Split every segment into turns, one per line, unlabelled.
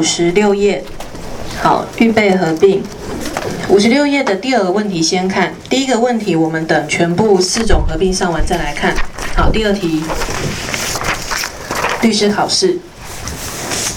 五十六页，好，预备合并。五十六页的第二个问题先看，第一个问题我们等全部四种合并上完再来看。好，第二题，律师考试。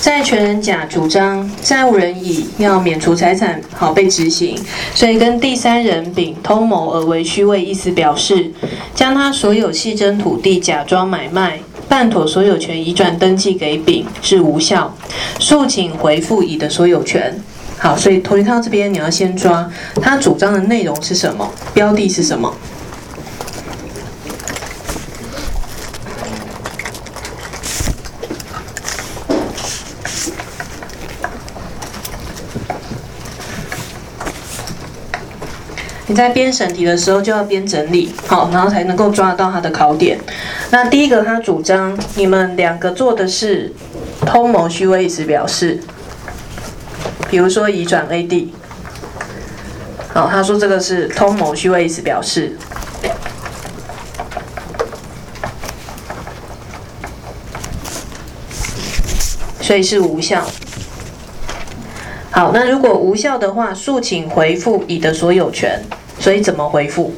债权人甲主张债务人乙要免除财产好被执行，所以跟第三人丙通谋而为虚伪，意思表示将他所有系争土地假装买卖，办妥所有权移转登记给丙是无效，诉请回复乙的所有权。好，所以同学看到这边你要先抓他主张的内容是什么，标的是什么。你在编审题的时候就要边整理好，然后才能够抓到它的考点。那第一个，他主张你们两个做的是通谋虚伪意思表示，比如说移转 A D，好，他说这个是通谋虚伪意思表示，所以是无效。好，那如果无效的话，诉请回复乙的所有权。所以怎么回复？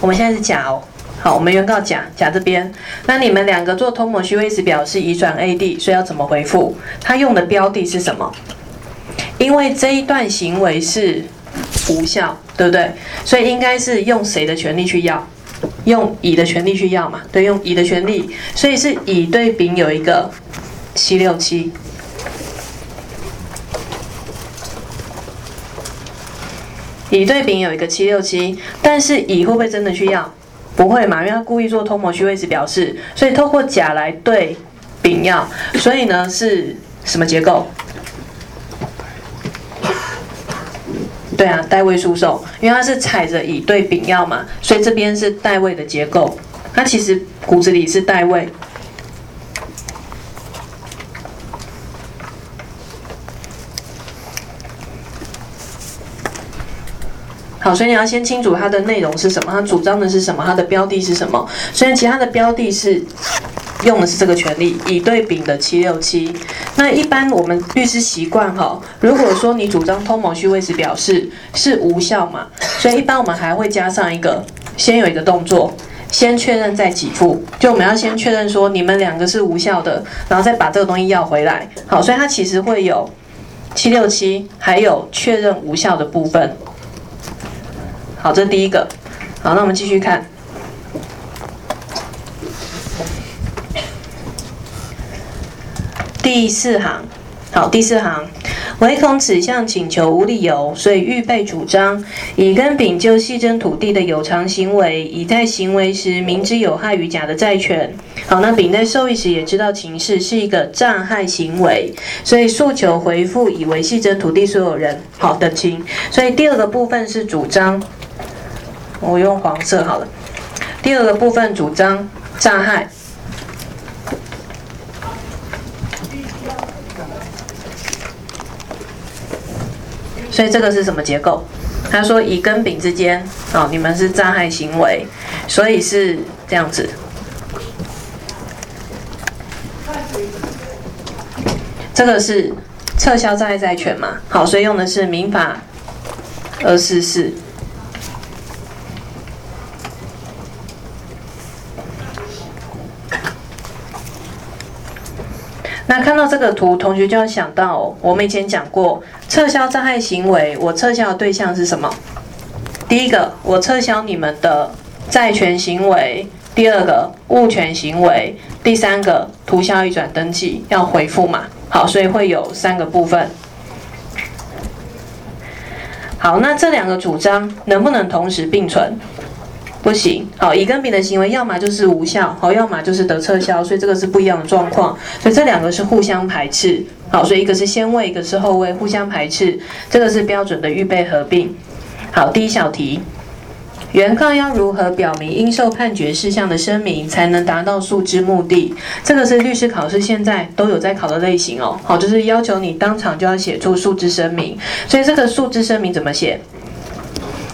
我们现在是甲哦，好，我们原告甲，甲这边，那你们两个做通模虚位时表示移转 A D，所以要怎么回复？他用的标的是什么？因为这一段行为是无效，对不对？所以应该是用谁的权利去要？用乙的权利去要嘛？对，用乙的权利，所以是乙对丙有一个七六七。乙对丙有一个七六七，但是乙会不会真的去要？不会嘛，因为他故意做通谋虚位置表示，所以透过甲来对丙要，所以呢是什么结构？对啊，代位出售，因为他是踩着乙对丙要嘛，所以这边是代位的结构，它其实骨子里是代位。好，所以你要先清楚它的内容是什么，它主张的是什么，它的标的是什么。所以其他的标的是用的是这个权利，乙对丙的七六七。那一般我们律师习惯哈，如果说你主张通谋虚伪时表示是无效嘛，所以一般我们还会加上一个，先有一个动作，先确认再给付。就我们要先确认说你们两个是无效的，然后再把这个东西要回来。好，所以它其实会有七六七，还有确认无效的部分。好，这是第一个。好，那我们继续看第四行。好，第四行，唯恐此项请求无理由，所以预备主张乙跟丙就系争土地的有偿行为，乙在行为时明知有害于甲的债权。好，那丙在受益时也知道情势是一个诈害行为，所以诉求回复以为系争土地所有人。好，等清。所以第二个部分是主张。我用黄色好了。第二个部分主张诈害，所以这个是什么结构？他说乙跟丙之间，哦，你们是诈害行为，所以是这样子。这个是撤销诈害债权嘛？好，所以用的是民法二四四。那看到这个图，同学就要想到，我们以前讲过，撤销障碍行为，我撤销的对象是什么？第一个，我撤销你们的债权行为；第二个，物权行为；第三个，涂销移转登记要回复嘛？好，所以会有三个部分。好，那这两个主张能不能同时并存？不行，好，乙跟丙的行为要么就是无效，好，要么就是得撤销，所以这个是不一样的状况，所以这两个是互相排斥，好，所以一个是先位，一个是后位，互相排斥，这个是标准的预备合并。好，第一小题，原告要如何表明应受判决事项的声明，才能达到诉之目的？这个是律师考试现在都有在考的类型哦，好，就是要求你当场就要写出诉之声明，所以这个诉之声明怎么写？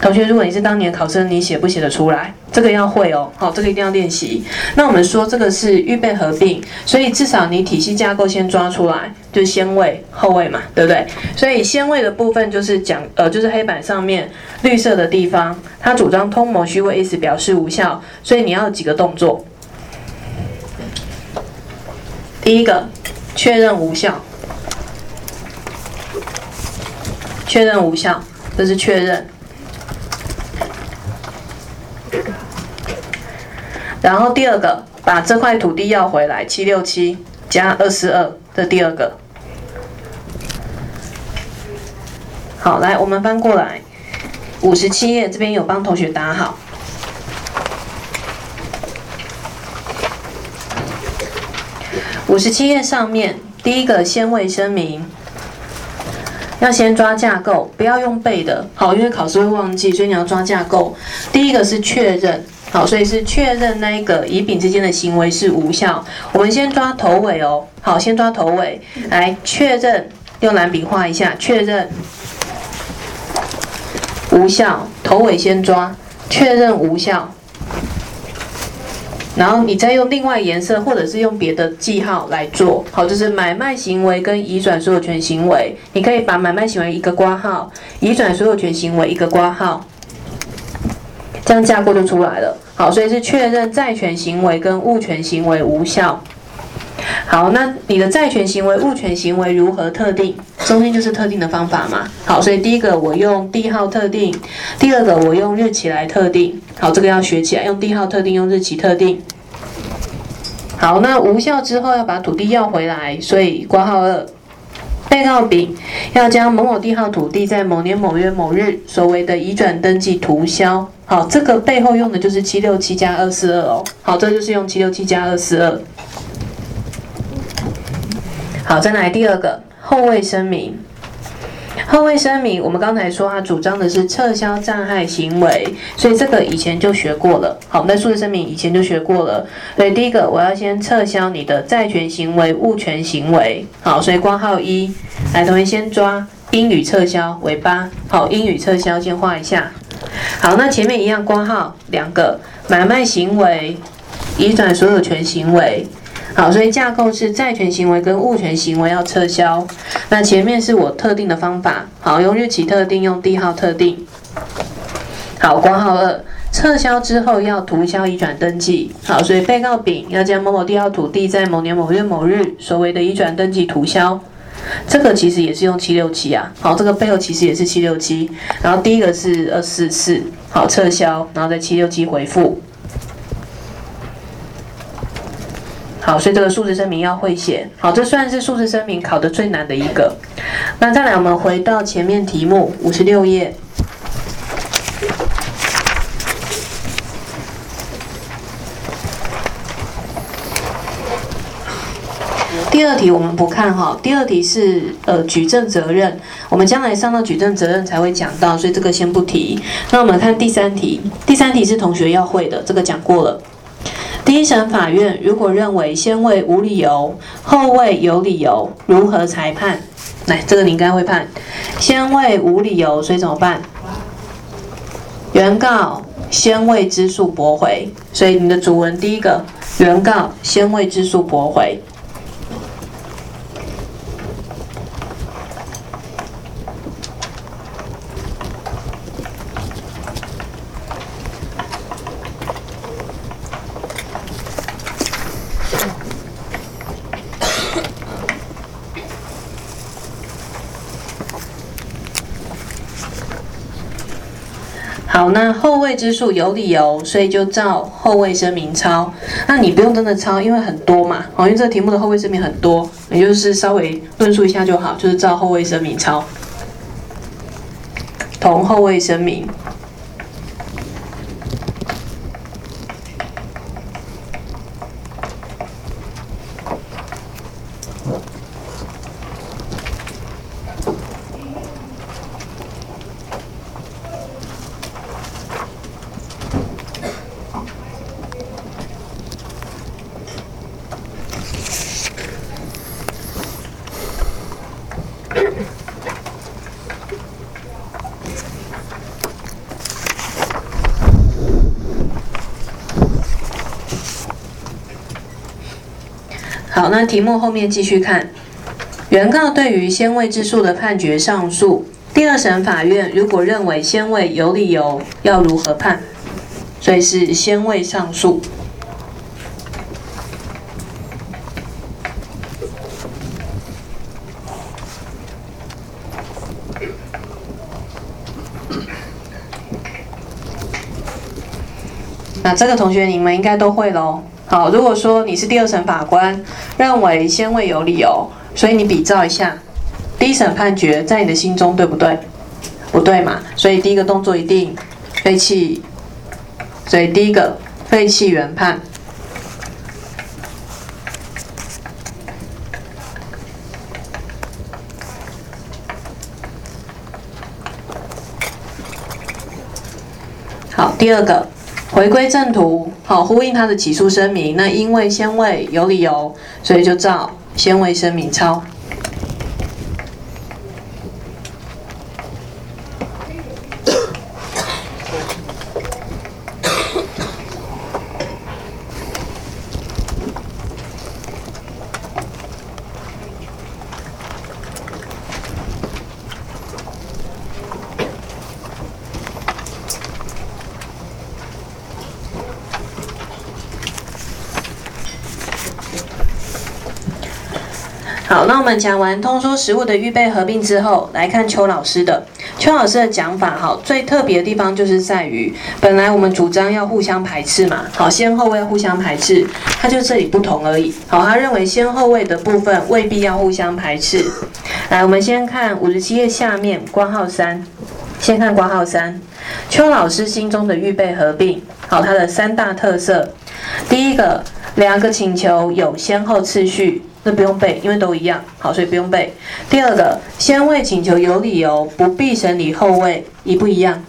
同学，如果你是当年考生，你写不写得出来？这个要会哦，好，这个一定要练习。那我们说这个是预备合并，所以至少你体系架构先抓出来，就是先位后位嘛，对不对？所以先位的部分就是讲，呃，就是黑板上面绿色的地方，它主张通模虚位意思表示无效，所以你要几个动作。第一个，确认无效，确认无效，这是确认。然后第二个，把这块土地要回来，七六七加二四二，这第二个。好，来我们翻过来，五十七页这边有帮同学打好。五十七页上面第一个先位声明，要先抓架构，不要用背的，好，因为考试会忘记，所以你要抓架构。第一个是确认。好，所以是确认那一个乙丙之间的行为是无效。我们先抓头尾哦。好，先抓头尾，来确认，用蓝笔画一下，确认无效。头尾先抓，确认无效。然后你再用另外颜色，或者是用别的记号来做。好，就是买卖行为跟移转所有权行为，你可以把买卖行为一个挂号，移转所有权行为一个挂号。这样架构就出来了。好，所以是确认债权行为跟物权行为无效。好，那你的债权行为、物权行为如何特定？中间就是特定的方法嘛。好，所以第一个我用地号特定，第二个我用日期来特定。好，这个要学起来，用地号特定，用日期特定。好，那无效之后要把土地要回来，所以挂号二。被告丙要将某某地号土地在某年某月某日所谓的移转登记涂销。好，这个背后用的就是七六七加二四二哦。好，这就是用七六七加二四二。好，再来第二个后位声明。后位声明，我们刚才说他主张的是撤销障碍行为，所以这个以前就学过了。好，那数字声明以前就学过了。所以第一个，我要先撤销你的债权行为、物权行为。好，所以光号一，来，同学先抓英语撤销为八。好，英语撤销先画一下。好，那前面一样光号两个买卖行为、移转所有权行为。好，所以架构是债权行为跟物权行为要撤销。那前面是我特定的方法，好，用日期特定，用地号特定。好，括号二，撤销之后要涂销移转登记。好，所以被告丙要将某某地号土地在某年某月某日所谓的移转登记涂销。这个其实也是用七六七啊。好，这个背后其实也是七六七。然后第一个是二四四，好，撤销，然后再七六七回复。好，所以这个数字声明要会写。好，这算是数字声明考的最难的一个。那再来，我们回到前面题目五十六页。第二题我们不看哈，第二题是呃举证责任，我们将来上到举证责任才会讲到，所以这个先不提。那我们看第三题，第三题是同学要会的，这个讲过了。第一审法院如果认为先位无理由，后位有理由，如何裁判？来，这个你应该会判。先位无理由，所以怎么办？原告先位之诉驳回，所以你的主文第一个，原告先位之诉驳回。好，未知数有理由，所以就照后位声明抄。那你不用真的抄，因为很多嘛。哦，因为这个题目的后位声明很多，也就是稍微论述一下就好，就是照后位声明抄。同后位声明。好那题目后面继续看。原告对于先位之诉的判决上诉，第二审法院如果认为先位有理由，要如何判？所以是先位上诉。那这个同学你们应该都会喽。好，如果说你是第二审法官，认为先位有理由。所以你比照一下，第一审判决在你的心中对不对？不对嘛？所以第一个动作一定废弃。所以第一个废弃原判。好，第二个回归正途，好呼应他的起诉声明。那因为先位有理由，所以就照。先位声明抄。好，那我们讲完通说实物的预备合并之后，来看邱老师的。邱老师的讲法，哈，最特别的地方就是在于，本来我们主张要互相排斥嘛，好，先后位互相排斥，他就这里不同而已。好，他认为先后位的部分未必要互相排斥。来，我们先看五十七页下面关号三，先看关号三，邱老师心中的预备合并，好，它的三大特色，第一个，两个请求有先后次序。那不用背，因为都一样，好，所以不用背。第二个，先位请求有理由，不必审理后位，一不一样？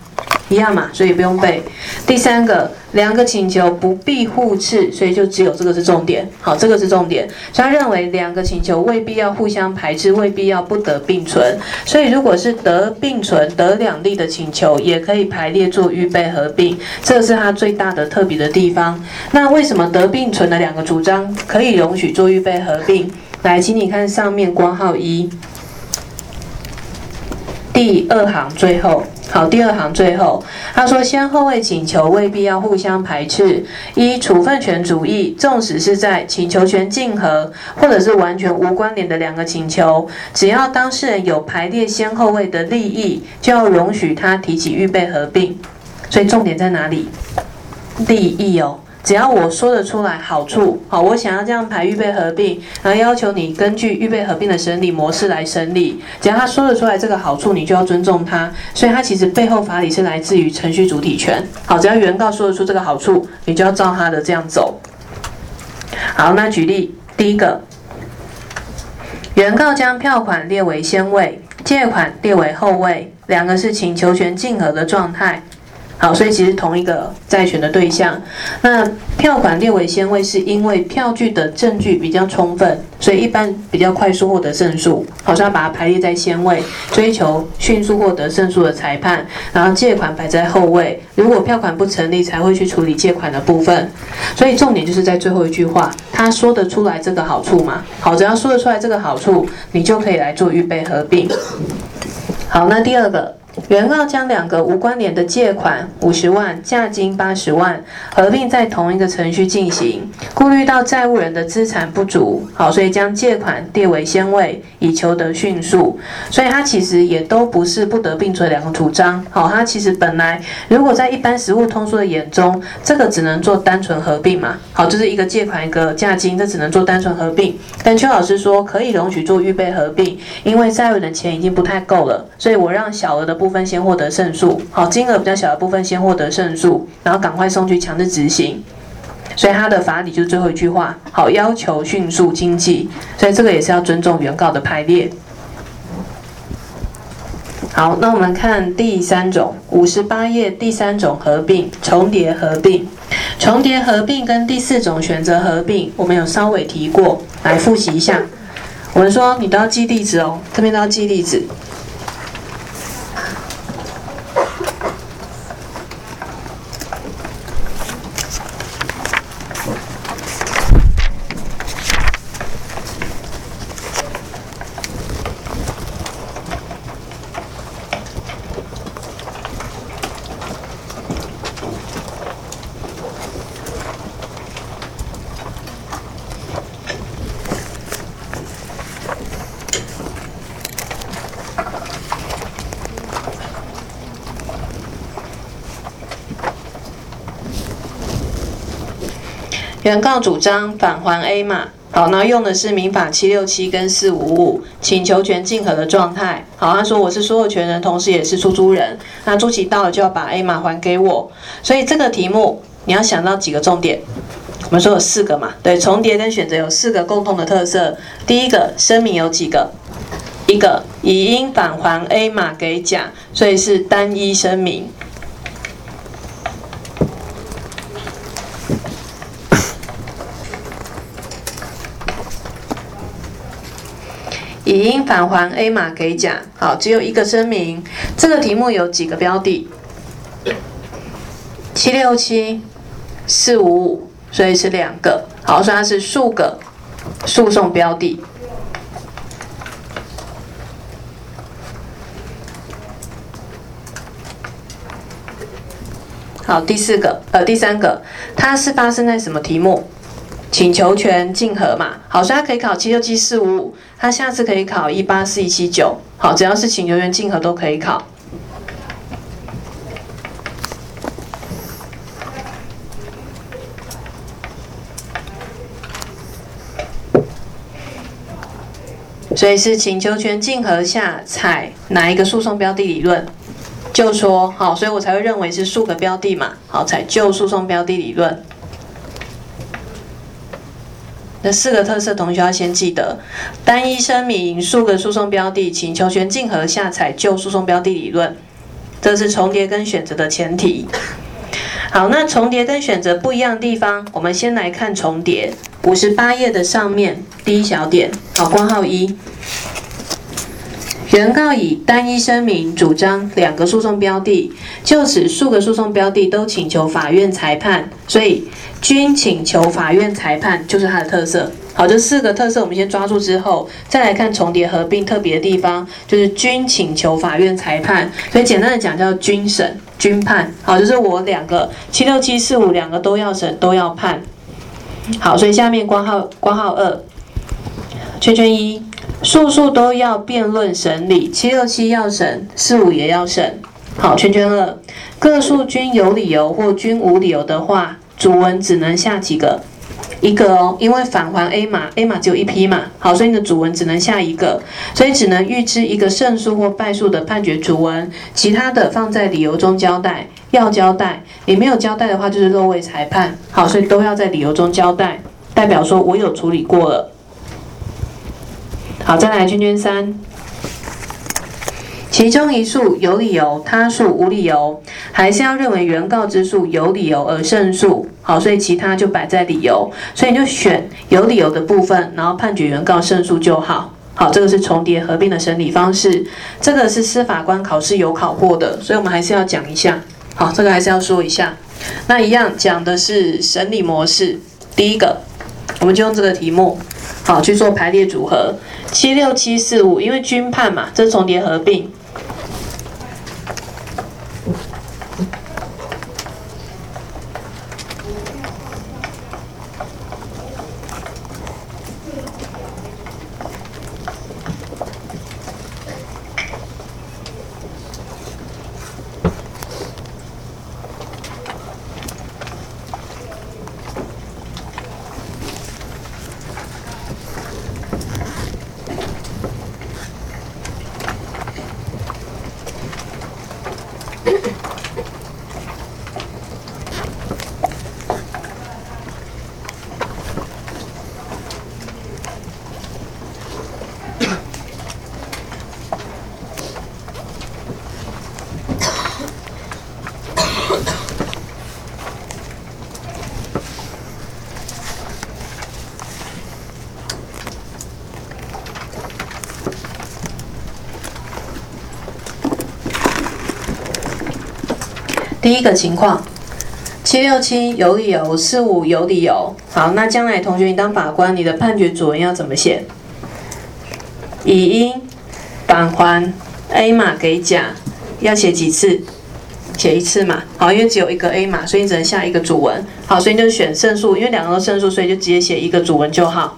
一样嘛，所以不用背。第三个，两个请求不必互斥，所以就只有这个是重点。好，这个是重点。他认为两个请求未必要互相排斥，未必要不得并存。所以如果是得并存、得两利的请求，也可以排列做预备合并。这是他最大的特别的地方。那为什么得并存的两个主张可以容许做预备合并？来，请你看上面光号一。第二行最后，好，第二行最后，他说先后位请求未必要互相排斥。一处分权主义，纵使是在请求权竞合或者是完全无关联的两个请求，只要当事人有排列先后位的利益，就要容许他提起预备合并。所以重点在哪里？利益哦。只要我说得出来好处，好，我想要这样排预备合并，然后要求你根据预备合并的审理模式来审理。只要他说得出来这个好处，你就要尊重他。所以，他其实背后法理是来自于程序主体权。好，只要原告说得出这个好处，你就要照他的这样走。好，那举例，第一个，原告将票款列为先位，借款列为后位，两个是请求权竞合的状态。好，所以其实同一个债权的对象，那票款列为先位，是因为票据的证据比较充分，所以一般比较快速获得胜诉。好，所以要把它排列在先位，追求迅速获得胜诉的裁判。然后借款摆在后位，如果票款不成立，才会去处理借款的部分。所以重点就是在最后一句话，他说得出来这个好处吗？好，只要说得出来这个好处，你就可以来做预备合并。好，那第二个。原告将两个无关联的借款五十万、价金八十万合并在同一个程序进行，顾虑到债务人的资产不足，好，所以将借款列为先位，以求得迅速。所以它其实也都不是不得并存两个主张，好，它其实本来如果在一般实务通说的眼中，这个只能做单纯合并嘛，好，就是一个借款一个价金，这只能做单纯合并。但邱老师说可以容许做预备合并，因为债务人的钱已经不太够了，所以我让小额的。部分先获得胜诉，好，金额比较小的部分先获得胜诉，然后赶快送去强制执行。所以他的法理就是最后一句话，好，要求迅速经济，所以这个也是要尊重原告的排列。好，那我们看第三种，五十八页第三种合并重叠合并，重叠合并跟第四种选择合并，我们有稍微提过，来复习一下。我们说你都要记例子哦，这边都要记例子。原告主张返还 A 码。好，那用的是民法七六七跟四五五，请求权竞合的状态。好，他说我是所有权人，同时也是出租人。那租期到了就要把 A 码还给我。所以这个题目你要想到几个重点。我们说有四个嘛，对，重叠跟选择有四个共同的特色。第一个，声明有几个？一个，已应返还 A 码给甲，所以是单一声明。乙应返还 A 码给甲，好，只有一个声明。这个题目有几个标的？七六七、四五五，所以是两个。好，所以它是数个诉讼标的。好，第四个，呃，第三个，它是发生在什么题目？请求权竞合嘛，好，所以它可以考七六七四五五，他下次可以考一八四一七九，好，只要是请求权竞合都可以考。所以是请求权竞合下采哪一个诉讼标的理论？就说好，所以我才会认为是数个标的嘛，好，采就诉讼标的理论。那四个特色，同学要先记得：单一声明、数个诉讼标的、请求权竞合下采就诉讼标的理论，这是重叠跟选择的前提。好，那重叠跟选择不一样的地方，我们先来看重叠。五十八页的上面第一小点，好，括号一。原告以单一声明主张两个诉讼标的，就此数个诉讼标的都请求法院裁判，所以均请求法院裁判就是它的特色。好，这四个特色我们先抓住之后，再来看重叠合并特别的地方，就是均请求法院裁判。所以简单的讲叫均审、均判。好，就是我两个七六七四五两个都要审都要判。好，所以下面括号括号二，圈圈一。数数都要辩论审理，七六七要审，四五也要审。好，圈圈二，个数均有理由或均无理由的话，主文只能下几个？一个哦，因为返还 A 码，A 码只有一批嘛。好，所以你的主文只能下一个，所以只能预知一个胜诉或败诉的判决主文，其他的放在理由中交代。要交代，你没有交代的话就是漏位裁判。好，所以都要在理由中交代，代表说我有处理过了。好，再来圈圈三，其中一诉有理由，他诉无理由，还是要认为原告之诉有理由而胜诉。好，所以其他就摆在理由，所以你就选有理由的部分，然后判决原告胜诉就好。好，这个是重叠合并的审理方式，这个是司法官考试有考过的，所以我们还是要讲一下。好，这个还是要说一下。那一样讲的是审理模式，第一个，我们就用这个题目，好去做排列组合。七六七四五，因为均判嘛，这重叠合并。第一个情况，七六七有理由，四五有理由。好，那将来同学你当法官，你的判决主文要怎么写？乙应返还 A 码给甲，要写几次？写一次嘛。好，因为只有一个 A 码，所以你只能下一个主文。好，所以你就选胜诉，因为两个都胜诉，所以就直接写一个主文就好。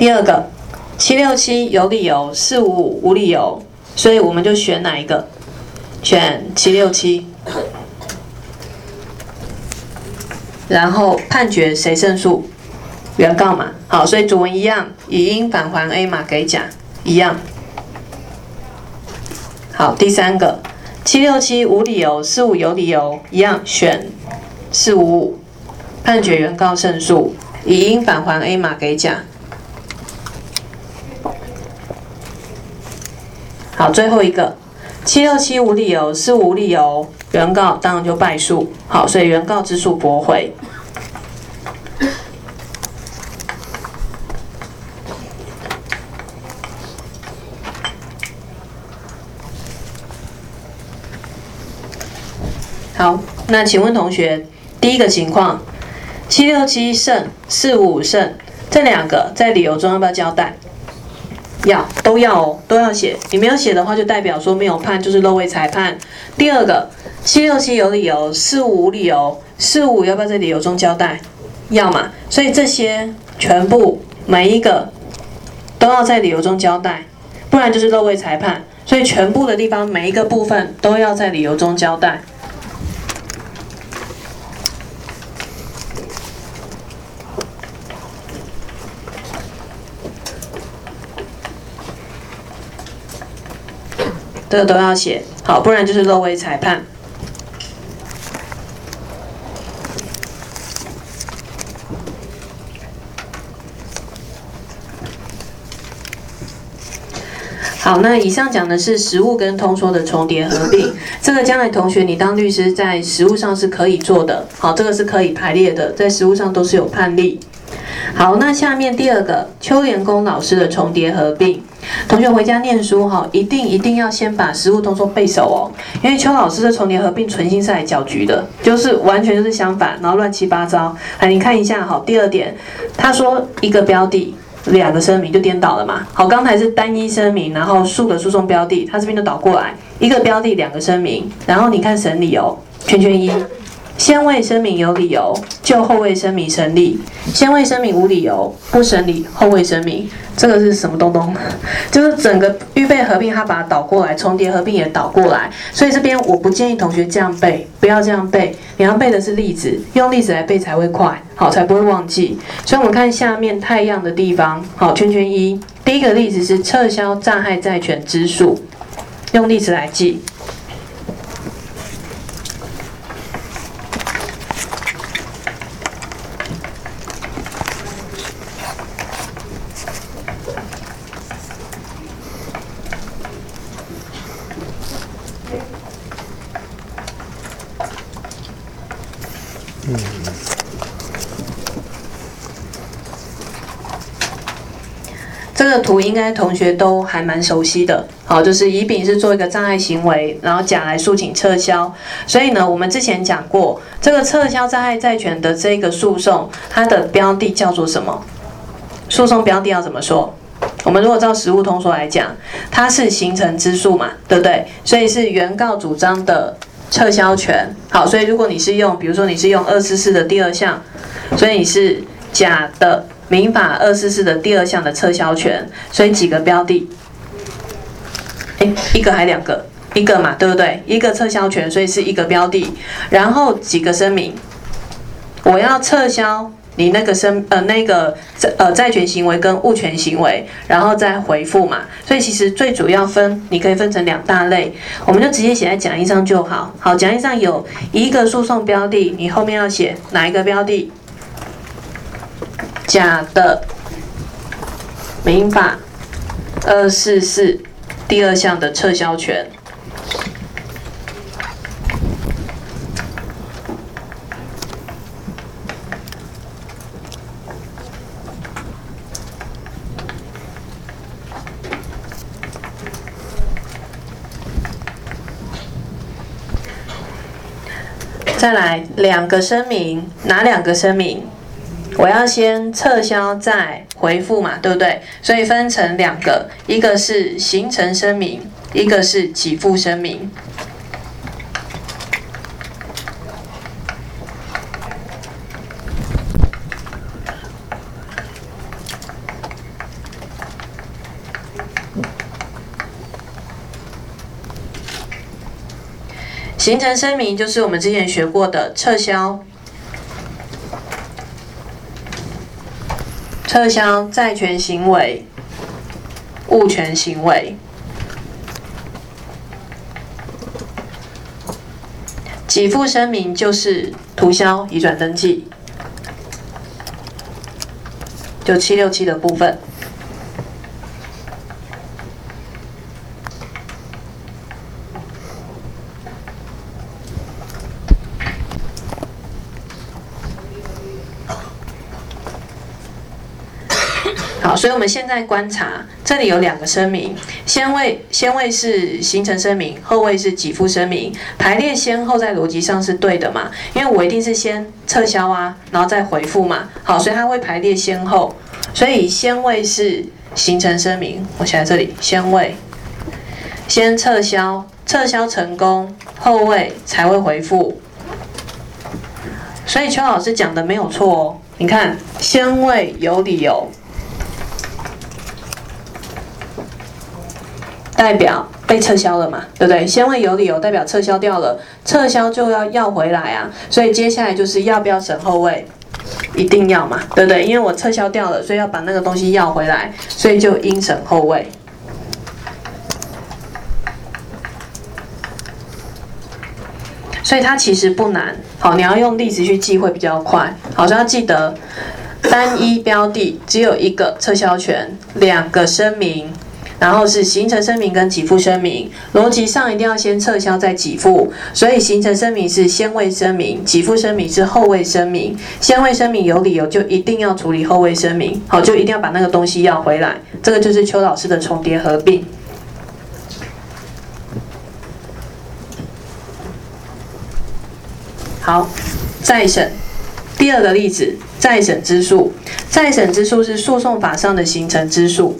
第二个，七六七有理由，四五五无理由，所以我们就选哪一个？选七六七。然后判决谁胜诉？原告嘛。好，所以主文一样，以应返还 A 码给甲，一样。好，第三个，七六七无理由，四五有理由，一样选四五五，判决原告胜诉，以应返还 A 码给甲。好，最后一个，七六七无理由，是无理由，原告当然就败诉。好，所以原告之诉驳回。好，那请问同学，第一个情况，七六七胜，四五五胜，这两个在理由中要不要交代？要，都要哦，都要写。你没有写的话，就代表说没有判，就是漏位裁判。第二个，七六七有理由，四五无理由，四五要不要在理由中交代？要嘛，所以这些全部每一个都要在理由中交代，不然就是漏位裁判。所以全部的地方每一个部分都要在理由中交代。这个都要写好，不然就是漏位裁判。好，那以上讲的是实物跟通说的重叠合并，这个将来同学你当律师在实务上是可以做的。好，这个是可以排列的，在实务上都是有判例。好，那下面第二个邱连功老师的重叠合并。同学回家念书哈，一定一定要先把实物动作背熟哦。因为邱老师的重叠合并存心是来搅局的，就是完全就是相反，然后乱七八糟。来，你看一下哈，第二点，他说一个标的，两个声明就颠倒了嘛。好，刚才是单一声明，然后数个诉讼标的，他这边就倒过来，一个标的，两个声明，然后你看审理哦，圈圈一。先为声明有理由，就后为声明成立；先为声明无理由，不审理后为声明。这个是什么东东？就是整个预备合并，它把它倒过来，重叠合并也倒过来。所以这边我不建议同学这样背，不要这样背。你要背的是例子，用例子来背才会快，好才不会忘记。所以我们看下面太阳的地方，好圈圈一，第一个例子是撤销诈害债权之数，用例子来记。这个图应该同学都还蛮熟悉的，好，就是乙丙是做一个障碍行为，然后甲来诉请撤销，所以呢，我们之前讲过，这个撤销障碍债权的这个诉讼，它的标的叫做什么？诉讼标的要怎么说？我们如果照实务通说来讲，它是形成之诉嘛，对不对？所以是原告主张的。撤销权，好，所以如果你是用，比如说你是用二四四的第二项，所以你是甲的民法二四四的第二项的撤销权，所以几个标的，哎，一个还两个，一个嘛，对不对？一个撤销权，所以是一个标的，然后几个声明，我要撤销。你那个申呃那个债呃债权行为跟物权行为，然后再回复嘛，所以其实最主要分，你可以分成两大类，我们就直接写在讲义上就好。好，讲义上有一个诉讼标的，你后面要写哪一个标的？甲的民法二四四第二项的撤销权。再来两个声明，哪两个声明？我要先撤销再回复嘛对不对？所以分成两个一个是行程声明一个是给付声明。行程声明就是我们之前学过的撤销撤销债权行为、物权行为。给付声明就是涂销移转登记，就七六七的部分。好，所以我们现在观察，这里有两个声明，先位先位是形成声明，后位是给付声明，排列先后在逻辑上是对的嘛？因为我一定是先撤销啊，然后再回复嘛。好，所以它会排列先后，所以先位是形成声明，我写在这里，先位先撤销，撤销成功，后位才会回复。所以邱老师讲的没有错哦，你看先位有理由。代表被撤销了嘛，对不对？先位有理由，代表撤销掉了，撤销就要要回来啊。所以接下来就是要不要审后位，一定要嘛，对不对？因为我撤销掉了，所以要把那个东西要回来，所以就应审后位。所以它其实不难，好，你要用例子去记会比较快。好，像要记得单一标的只有一个撤销权，两个声明。然后是形成声明跟给付声明，逻辑上一定要先撤销再给付，所以形成声明是先位声明，给付声明是后位声明。先位声明有理由就一定要处理后位声明，好，就一定要把那个东西要回来。这个就是邱老师的重叠合并。好，再审第二个例子，再审之诉，再审之诉是诉讼法上的形成之诉。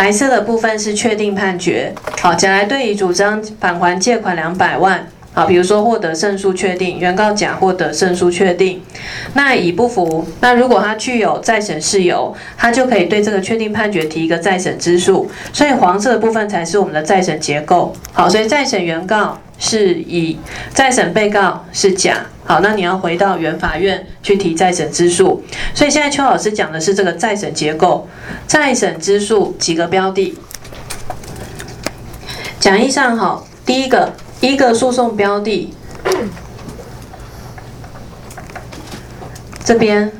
白色的部分是确定判决。好，甲来对乙主张返还借款两百万。好，比如说获得胜诉确定，原告甲获得胜诉确定。那乙不服，那如果他具有再审事由，他就可以对这个确定判决提一个再审之诉。所以黄色的部分才是我们的再审结构。好，所以再审原告是乙，再审被告是甲。好，那你要回到原法院去提再审之诉。所以现在邱老师讲的是这个再审结构，再审之诉几个标的。讲义上好，第一个一个诉讼标的，这边，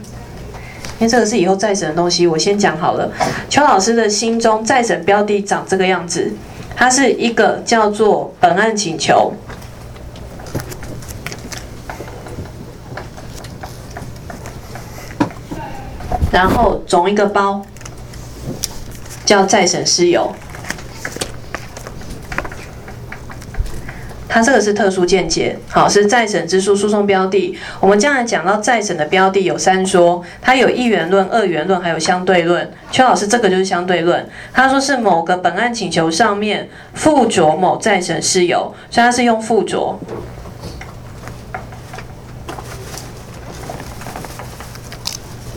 因为这个是以后再审的东西，我先讲好了。邱老师的心中再审标的长这个样子，它是一个叫做本案请求。然后总一个包叫再审事由，它这个是特殊见解，好是再审之诉诉讼标的。我们将来讲到再审的标的有三说，它有一元论、二元论，还有相对论。邱老师这个就是相对论，他说是某个本案请求上面附着某再审事由，所以他是用附着。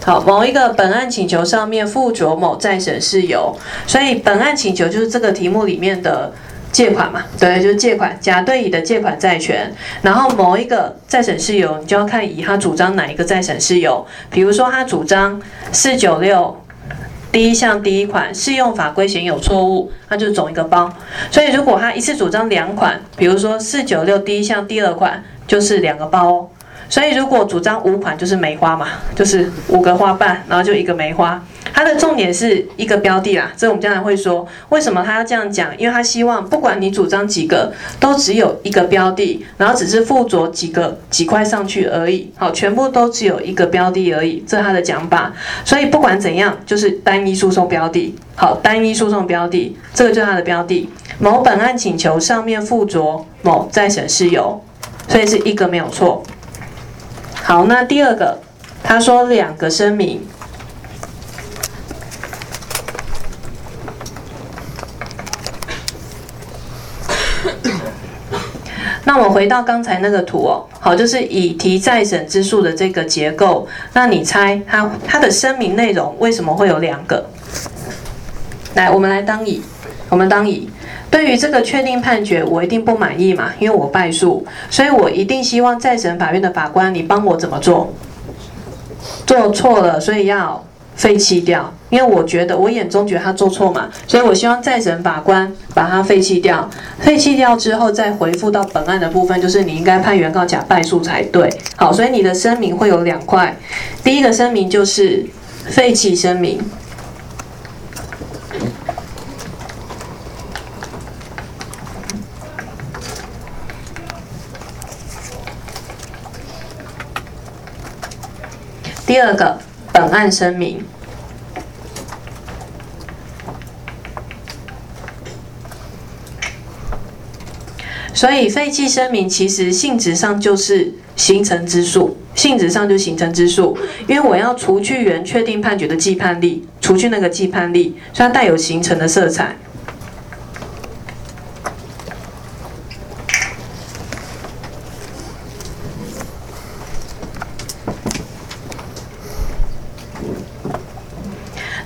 好，某一个本案请求上面附着某再审事由，所以本案请求就是这个题目里面的借款嘛，对，就是借款，甲对乙的借款债权，然后某一个再审事由，你就要看乙他主张哪一个再审事由，比如说他主张四九六第一项第一款适用法规显有错误，那就总一个包。所以如果他一次主张两款，比如说四九六第一项第二款就是两个包。所以如果主张五款就是梅花嘛，就是五个花瓣，然后就一个梅花。它的重点是一个标的啦，这我们将来会说为什么他要这样讲，因为他希望不管你主张几个，都只有一个标的，然后只是附着几个几块上去而已，好，全部都只有一个标的而已，这是他的讲法。所以不管怎样，就是单一诉讼标的，好，单一诉讼标的，这个就是它的标的。某本案请求上面附着某再审事由，所以是一个没有错。好，那第二个，他说两个声明。那我回到刚才那个图哦，好，就是以提再审之诉的这个结构。那你猜它它的声明内容为什么会有两个？来，我们来当乙，我们当乙。对于这个确定判决，我一定不满意嘛，因为我败诉，所以我一定希望再审法院的法官，你帮我怎么做？做错了，所以要。废弃掉，因为我觉得我眼中觉得他做错嘛，所以我希望再审法官把他废弃掉。废弃掉之后再回复到本案的部分，就是你应该判原告甲败诉才对。好，所以你的声明会有两块，第一个声明就是废弃声明，第二个。本案声明，所以废弃声明其实性质上就是形成之诉，性质上就形成之诉，因为我要除去原确定判决的既判例，除去那个既判例，所以它带有形成的色彩。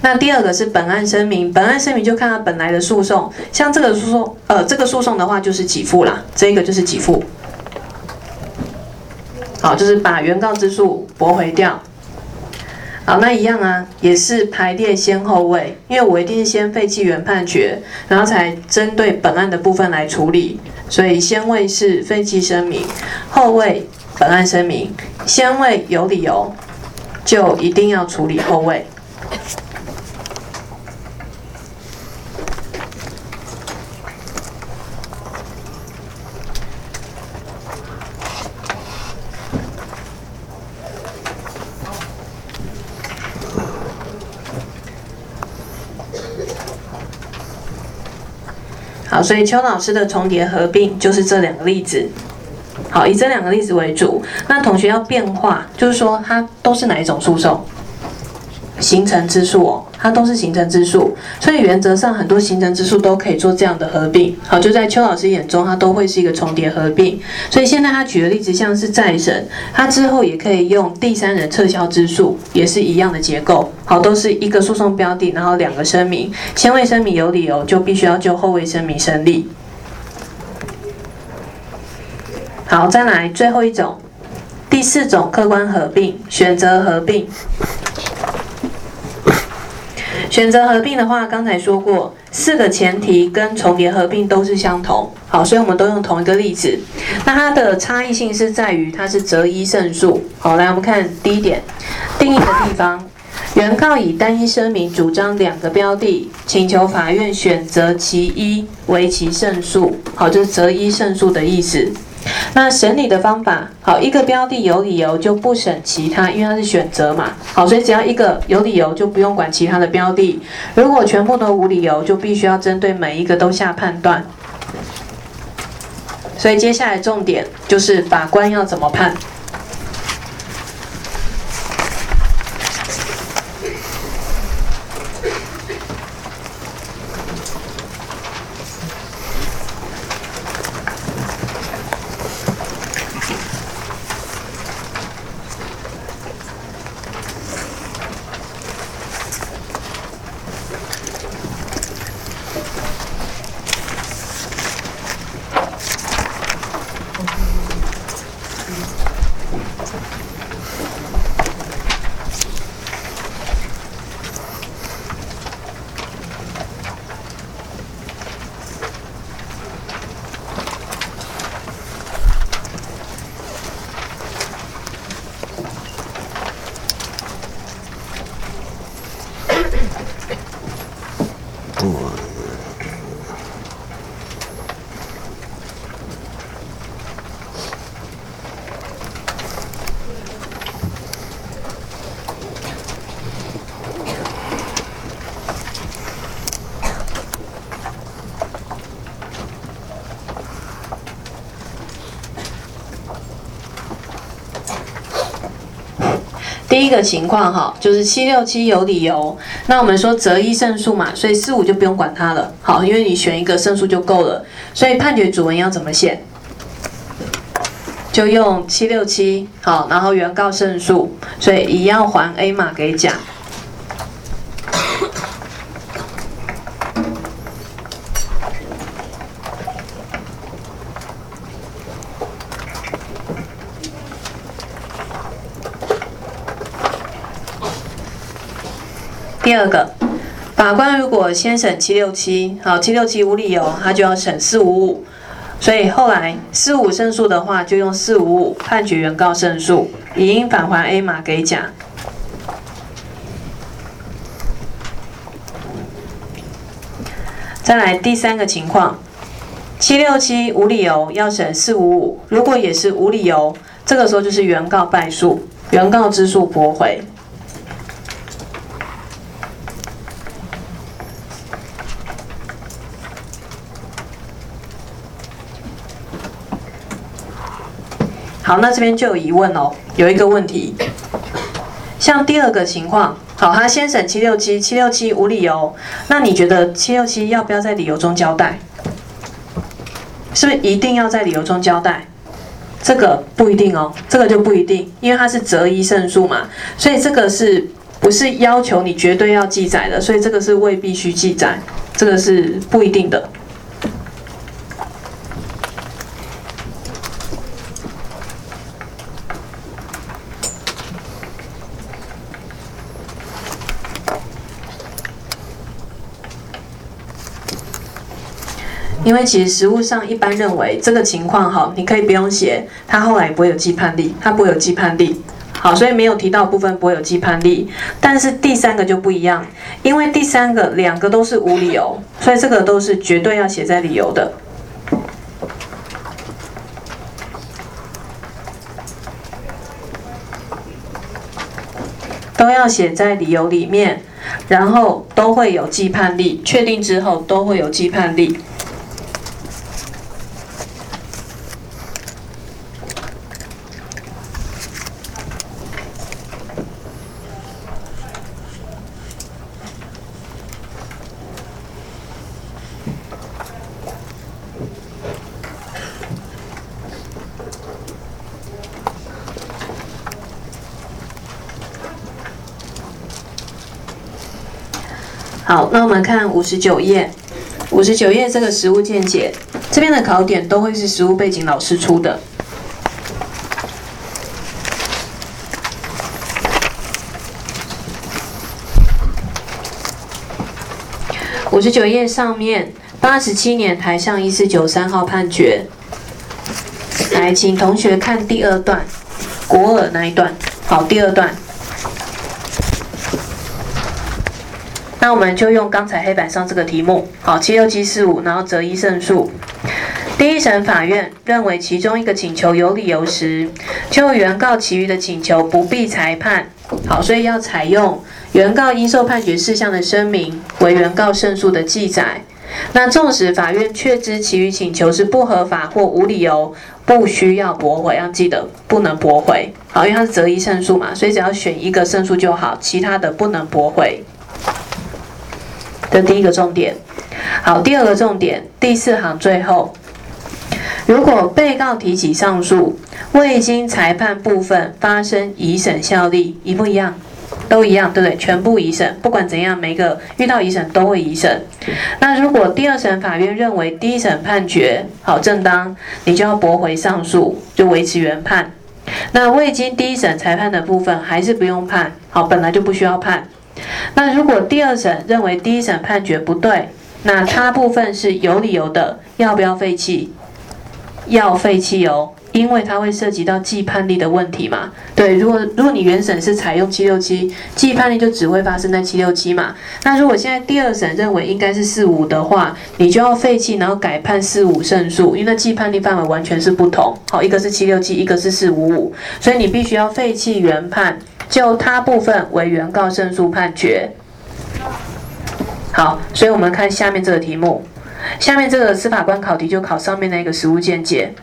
那第二个是本案声明，本案声明就看他本来的诉讼，像这个诉讼，呃，这个诉讼的话就是给付啦，这个就是给付，好，就是把原告之诉驳回掉。好，那一样啊，也是排列先后位，因为我一定是先废弃原判决，然后才针对本案的部分来处理，所以先位是废弃声明，后位本案声明，先位有理由，就一定要处理后位。所以邱老师的重叠合并就是这两个例子。好，以这两个例子为主。那同学要变化，就是说它都是哪一种诉讼？形成之数哦，它都是形成之数，所以原则上很多形成之数都可以做这样的合并。好，就在邱老师眼中，它都会是一个重叠合并。所以现在他举的例子像是再审，他之后也可以用第三人撤销之数，也是一样的结构。好，都是一个诉讼标的，然后两个声明，先位声明有理由，就必须要就后位声明成立。好，再来最后一种，第四种客观合并，选择合并。选择合并的话，刚才说过，四个前提跟重叠合并都是相同。好，所以我们都用同一个例子。那它的差异性是在于它是择一胜诉。好，来我们看第一点，定义的地方，原告以单一声明主张两个标的，请求法院选择其一为其胜诉。好，就是择一胜诉的意思。那审理的方法，好，一个标的有理由就不审其他，因为它是选择嘛，好，所以只要一个有理由就不用管其他的标的。如果全部都无理由，就必须要针对每一个都下判断。所以接下来重点就是法官要怎么判。第一个情况哈，就是七六七有理由，那我们说择一胜诉嘛，所以四五就不用管它了。好，因为你选一个胜诉就够了。所以判决主文要怎么写？就用七六七好，然后原告胜诉，所以乙要还 A 码给甲。第二个，法官如果先审七六七，好，七六七无理由，他就要审四五五，所以后来四五胜诉的话，就用四五五判决原告胜诉，以应返还 A 码给甲。再来第三个情况，七六七无理由要审四五五，如果也是无理由，这个时候就是原告败诉，原告之诉驳回。好，那这边就有疑问哦，有一个问题，像第二个情况，好，他先审七六七，七六七无理由，那你觉得七六七要不要在理由中交代？是不是一定要在理由中交代？这个不一定哦，这个就不一定，因为它是择一胜诉嘛，所以这个是不是要求你绝对要记载的？所以这个是未必须记载，这个是不一定的。为其实实务上一般认为这个情况哈，你可以不用写，他后来不会有既判力，他不会有既判力，好，所以没有提到部分不会有既判力。但是第三个就不一样，因为第三个两个都是无理由，所以这个都是绝对要写在理由的，都要写在理由里面，然后都会有既判力，确定之后都会有既判力。好，那我看五十九页，五十九页这个实物见解，这边的考点都会是实物背景老师出的。五十九页上面八十七年台上一四九三号判决，来，请同学看第二段，国尔那一段。好，第二段。那我们就用刚才黑板上这个题目，好，七六七四五，然后择一胜诉。第一审法院认为其中一个请求有理由时，就原告其余的请求不必裁判。好，所以要采用原告应受判决事项的声明为原告胜诉的记载。那纵使法院确知其余请求是不合法或无理由，不需要驳回。要记得不能驳回。好，因为它是择一胜诉嘛，所以只要选一个胜诉就好，其他的不能驳回。的第一个重点，好，第二个重点，第四行最后，如果被告提起上诉，未经裁判部分发生一审效力，一不一样？都一样，对不对？全部一审，不管怎样，每个遇到一审都会一审。那如果第二审法院认为第一审判决好正当，你就要驳回上诉，就维持原判。那未经第一审裁判的部分，还是不用判，好，本来就不需要判。那如果第二审认为第一审判决不对，那他部分是有理由的，要不要废弃？要废弃哦，因为它会涉及到既判例的问题嘛。对，如果如果你原审是采用七六七，既判例就只会发生在七六七嘛。那如果现在第二审认为应该是四五的话，你就要废弃，然后改判四五胜诉，因为那既判例范围完全是不同。好，一个是七六七，一个是四五五，所以你必须要废弃原判。就他部分为原告胜诉判决。好，所以我们看下面这个题目，下面这个司法官考题就考上面那个实务见解。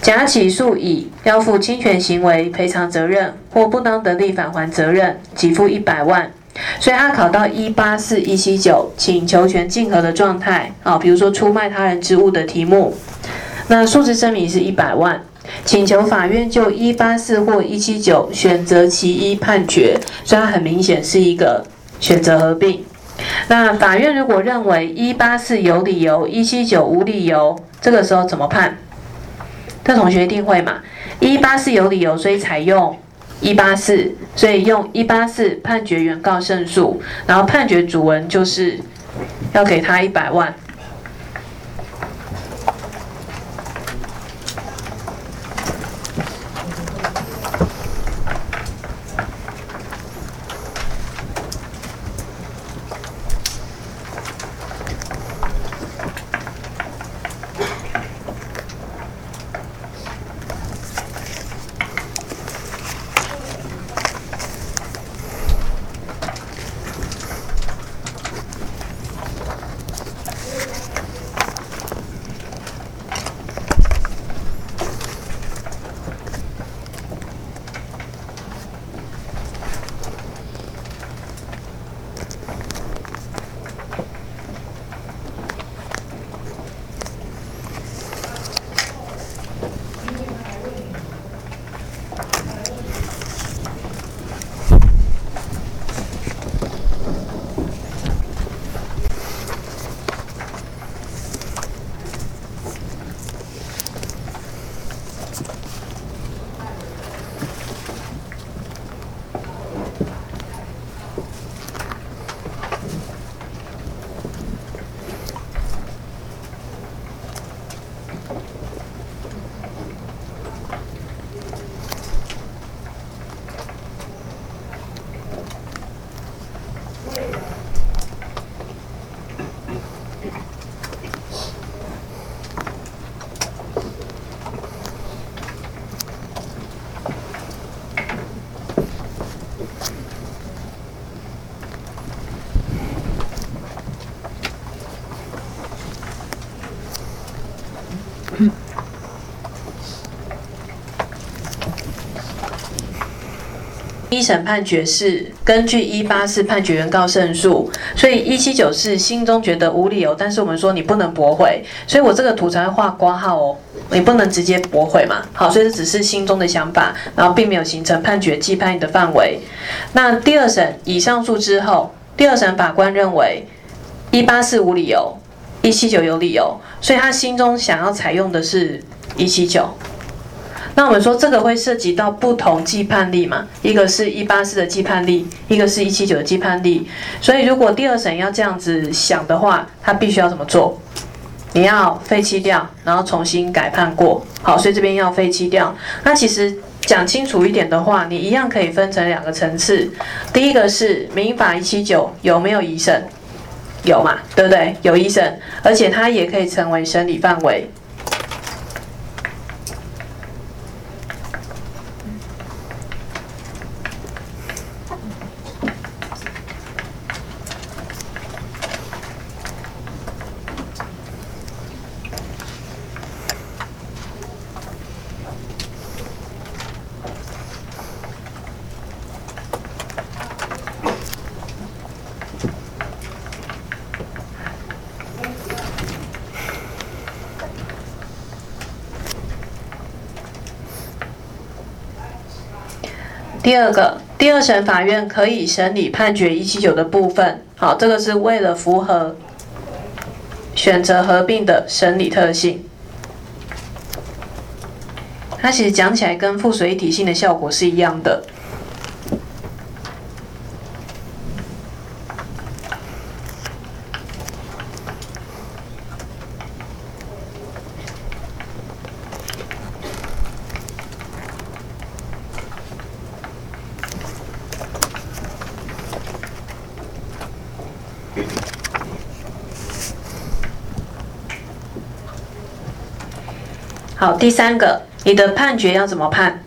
甲起诉乙要负侵权行为赔偿责任或不当得利返还责任，给付一百万。所以他考到一八四一七九请求权竞合的状态啊，比如说出卖他人之物的题目，那数值声明是一百万，请求法院就一八四或一七九选择其一判决，所以它很明显是一个选择合并。那法院如果认为一八四有理由，一七九无理由，这个时候怎么判？这同学一定会嘛？一八四有理由，所以采用一八四，所以用一八四判决原告胜诉，然后判决主文就是要给他一百万。一审判决是根据一八四判决原告胜诉，所以一七九是心中觉得无理由，但是我们说你不能驳回，所以我这个图才会画挂号哦，你不能直接驳回嘛。好，所以这只是心中的想法，然后并没有形成判决既判的范围。那第二审以上诉之后，第二审法官认为一八四无理由，一七九有理由，所以他心中想要采用的是一七九。那我们说这个会涉及到不同计判例嘛？一个是一八四的计判例，一个是一七九的计判例。所以如果第二审要这样子想的话，他必须要怎么做？你要废弃掉，然后重新改判过。好，所以这边要废弃掉。那其实讲清楚一点的话，你一样可以分成两个层次。第一个是民法一七九有没有移审？有嘛？对不对？有一审，而且它也可以成为审理范围。第二个，第二审法院可以审理判决一七九的部分。好，这个是为了符合选择合并的审理特性。它其实讲起来跟附随一体性的效果是一样的。好，第三个，你的判决要怎么判？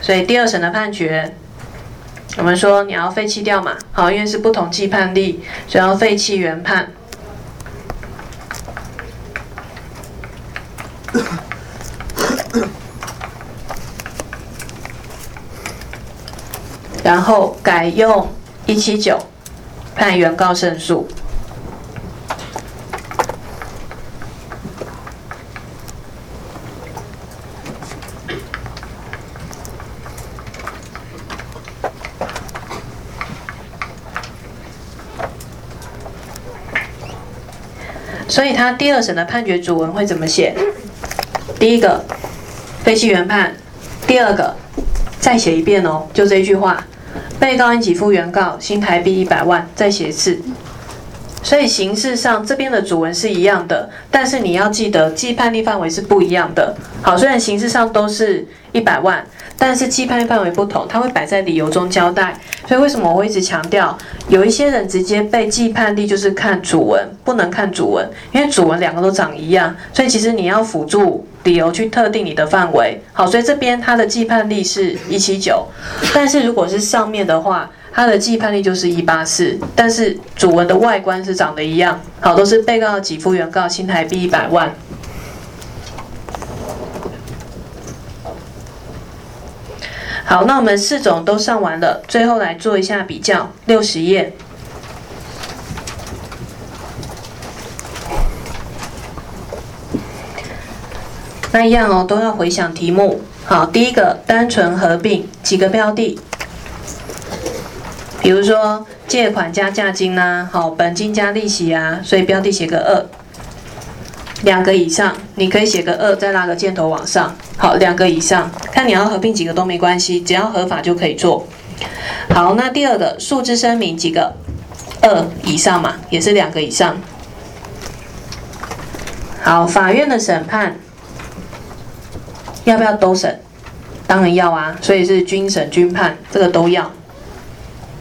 所以第二审的判决，我们说你要废弃掉嘛，好，因为是不同计判例，所以要废弃原判。然后改用一七九判原告胜诉。所以他第二审的判决主文会怎么写？第一个，非系原判；第二个，再写一遍哦，就这一句话：被告应给付原告新台币一百万，再写一次。所以形式上这边的主文是一样的，但是你要记得，既判例范围是不一样的。好，虽然形式上都是一百万。但是期判范围不同，它会摆在理由中交代。所以为什么我会一直强调，有一些人直接被记判力就是看主文，不能看主文，因为主文两个都长一样。所以其实你要辅助理由去特定你的范围。好，所以这边它的记判力是一七九，但是如果是上面的话，它的记判力就是一八四，但是主文的外观是长得一样。好，都是被告给付原告新台币一百万。好，那我们四种都上完了，最后来做一下比较。六十页，那一样哦，都要回想题目。好，第一个单纯合并几个标的，比如说借款加价金呐，好，本金加利息啊，所以标的写个二。两个以上，你可以写个二，再拉个箭头往上。好，两个以上，看你要合并几个都没关系，只要合法就可以做。好，那第二个数字声明几个？二以上嘛，也是两个以上。好，法院的审判要不要都审？当然要啊，所以是均审均判，这个都要。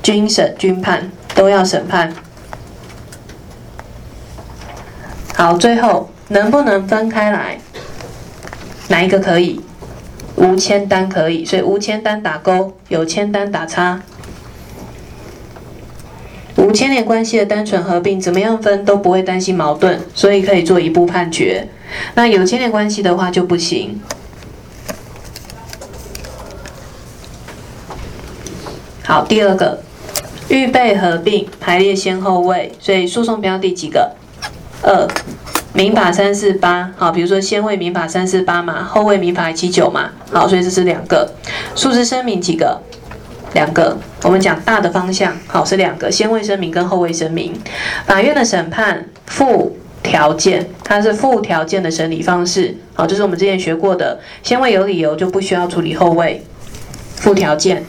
均审均判都要审判。好，最后。能不能分开来？哪一个可以？无签单可以，所以无签单打勾，有签单打叉。无牵连关系的单纯合并，怎么样分都不会担心矛盾，所以可以做一步判决。那有牵连关系的话就不行。好，第二个，预备合并排列先后位，所以诉讼标的几个？二。民法三四八，好，比如说先位民法三四八嘛，后位民法一七九嘛，好，所以这是两个。数字声明几个？两个。我们讲大的方向，好，是两个，先位声明跟后位声明。法院的审判附条件，它是附条件的审理方式，好，这是我们之前学过的，先位有理由就不需要处理后位，附条件。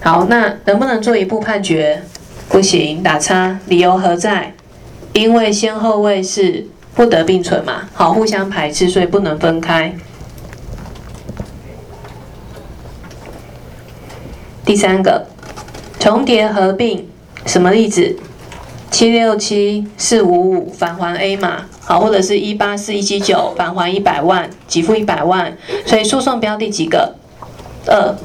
好，那能不能做一步判决？不行，打叉。理由何在？因为先后位是不得并存嘛，好，互相排斥，所以不能分开。第三个，重叠合并，什么例子？七六七四五五返还 A 嘛，好，或者是一八四一七九返还一百万，给付一百万，所以诉讼标的几个？二，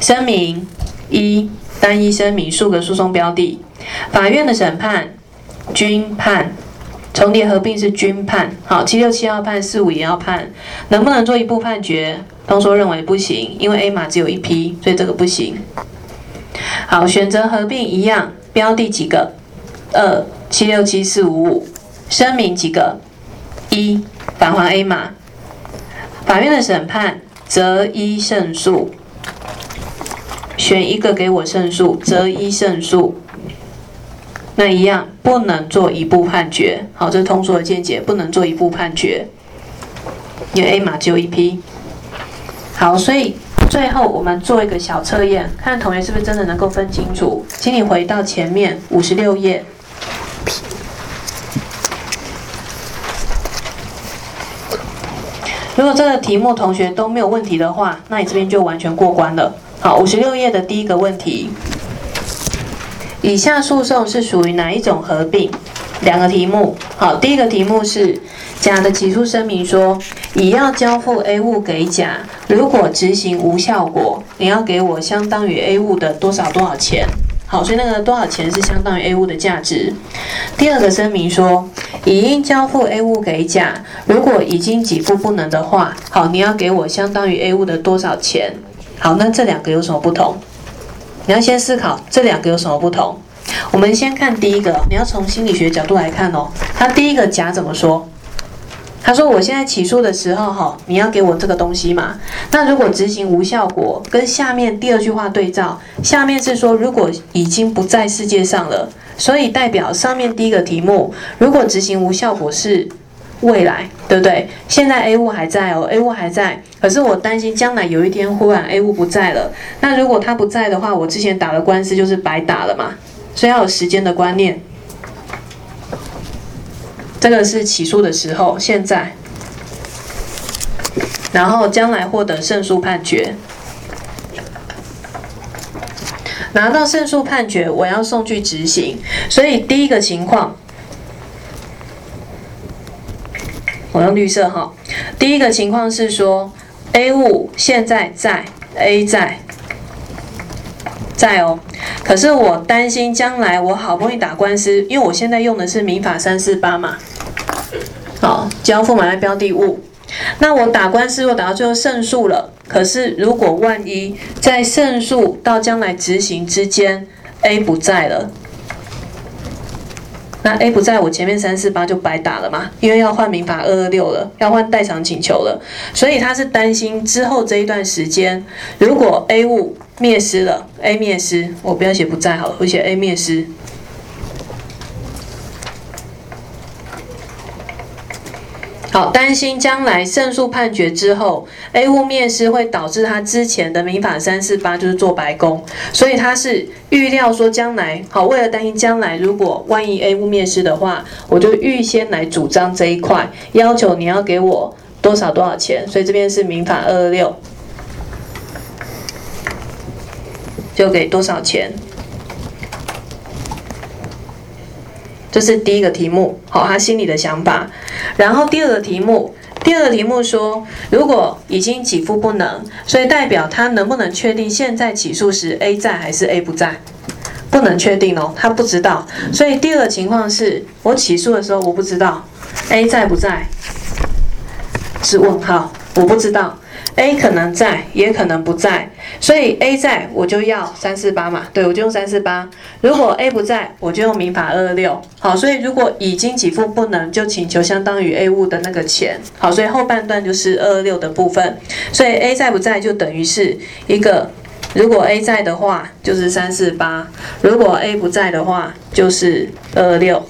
声明一，单一声明数个诉讼标的，法院的审判。均判重叠合并是均判，好，七六七要判，四五也要判，能不能做一步判决？通说认为不行，因为 A 码只有一批，所以这个不行。好，选择合并一样，标的几个？二七六七四五五，声明几个？一返还 A 码，法院的审判择一胜诉，选一个给我胜诉，择一胜诉。那一样不能做一步判决，好，这是通俗的见解，不能做一步判决，因为 A 码只有一批。好，所以最后我们做一个小测验，看同学是不是真的能够分清楚。请你回到前面五十六页。如果这个题目同学都没有问题的话，那你这边就完全过关了。好，五十六页的第一个问题。以下诉讼是属于哪一种合并？两个题目。好，第一个题目是甲的起诉声明说，乙要交付 A 物给甲，如果执行无效果，你要给我相当于 A 物的多少多少钱？好，所以那个多少钱是相当于 A 物的价值。第二个声明说，乙应交付 A 物给甲，如果已经给付不能的话，好，你要给我相当于 A 物的多少钱？好，那这两个有什么不同？你要先思考这两个有什么不同。我们先看第一个，你要从心理学角度来看哦。他第一个甲怎么说？他说：“我现在起诉的时候，哈，你要给我这个东西嘛。那如果执行无效果，跟下面第二句话对照，下面是说如果已经不在世界上了，所以代表上面第一个题目，如果执行无效果是未来，对不对？现在 A 物还在哦，A 物还在，可是我担心将来有一天忽然 A 物不在了。那如果他不在的话，我之前打的官司就是白打了嘛。所以要有时间的观念。”这个是起诉的时候，现在，然后将来获得胜诉判决，拿到胜诉判决，我要送去执行。所以第一个情况，我用绿色哈。第一个情况是说，A 物现在在，A 在，在哦。可是我担心将来我好不容易打官司，因为我现在用的是民法三四八嘛，好交付买卖标的物。那我打官司，我打到最后胜诉了。可是如果万一在胜诉到将来执行之间，A 不在了。那 A 不在我前面三四八就白打了嘛，因为要换民法二二六了，要换代偿请求了，所以他是担心之后这一段时间，如果 A 物灭失了，A 灭失，我不要写不在好了，我写 A 灭失。好，担心将来胜诉判决之后，A 物面试会导致他之前的民法三四八就是做白工，所以他是预料说将来好，为了担心将来如果万一 A 物面试的话，我就预先来主张这一块，要求你要给我多少多少钱，所以这边是民法二二六，就给多少钱。这是第一个题目，好，他心里的想法。然后第二个题目，第二个题目说，如果已经给付不能，所以代表他能不能确定现在起诉时 A 在还是 A 不在？不能确定哦，他不知道。所以第二个情况是我起诉的时候我不知道 A 在不在，是问号，我不知道。A 可能在，也可能不在，所以 A 在我就要三四八嘛，对我就用三四八。如果 A 不在，我就用民法二二六。好，所以如果已经给付不能，就请求相当于 A 物的那个钱。好，所以后半段就是二二六的部分。所以 A 在不在就等于是一个，如果 A 在的话就是三四八，如果 A 不在的话就是二二六。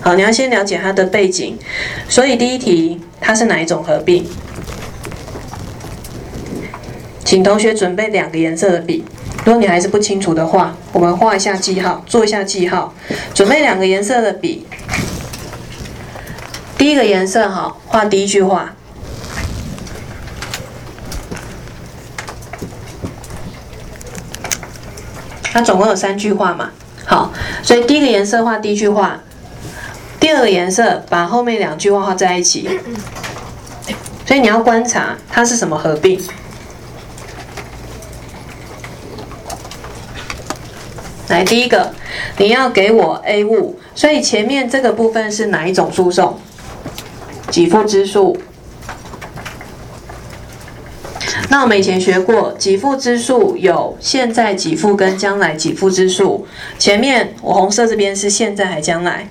好，你要先了解它的背景。所以第一题。它是哪一种合并？请同学准备两个颜色的笔。如果你还是不清楚的话，我们画一下记号，做一下记号。准备两个颜色的笔。第一个颜色哈，画第一句话。它总共有三句话嘛？好，所以第一个颜色画第一句话。第二个颜色，把后面两句话画在一起，所以你要观察它是什么合并。来，第一个，你要给我 A 物，所以前面这个部分是哪一种诉讼？给付之诉。那我们以前学过，给付之诉有现在给付跟将来给付之诉。前面我红色这边是现在还将来？